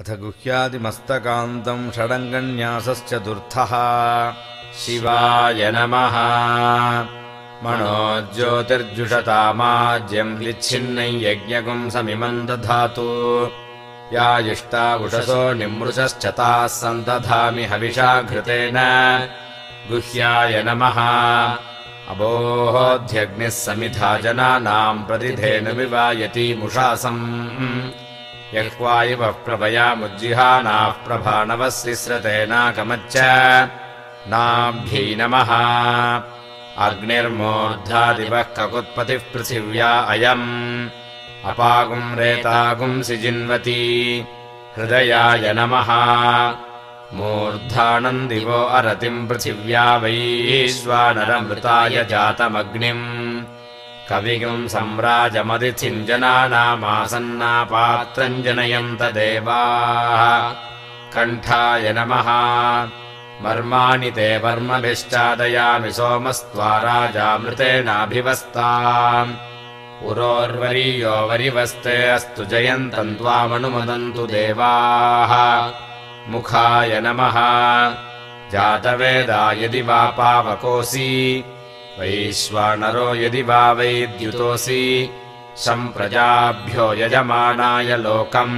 अथ गुह्यादिमस्तकान्तम् षडङ्गन्यासश्चतुर्थः शिवाय नमः। मनोज्योतिर्जुषतामाज्यम् विच्छिन्नम् यज्ञकुम् समिमम् दधातु। या इष्टा उषसो निमृशश्च ताः सन्दधामि हविषा घृतेन। गुह्याय नमः। अबोहोऽध्यग्निः समिधा जनानाम् प्रतिधेनुविवायतीमुषासम् यह्वा इव प्रभयामुज्जिहानाः प्रभानवः सिस्रतेनाकमच्च नाभ्यै नमः अग्निर्मोर्धादिवः ककुत्पतिः पृथिव्या अयम्। अपागुम् रेतागुंसि जिन्वती हृदयाय नमः। मूर्धानम् दिवो अरतिम् पृथिव्या वैश्वानरमृताय जातमग्निम् कविगुम् सम्राजमदिथिम् जनानामासन्नापात्रम् जनयन्त देवाः। कण्ठाय नमः। मर्माणि ते वर्मभिश्चादयामि सोमस्त्वा राजामृतेनाभिवस्ता पुरोर्वरीयो वरिवस्ते अस्तु जयन्तम् त्वामनुमदन्तु देवाः। मुखाय नमः। जातवेदा यदि वा पावकोऽसि वैश्वानरो यदि वा वैद्युतोऽसि सम्प्रजाभ्यो यजमानाय लोकम्।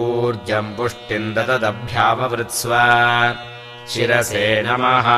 ऊर्जम् पुष्टिम् दददभ्याववृत्स्व शिरसे नमः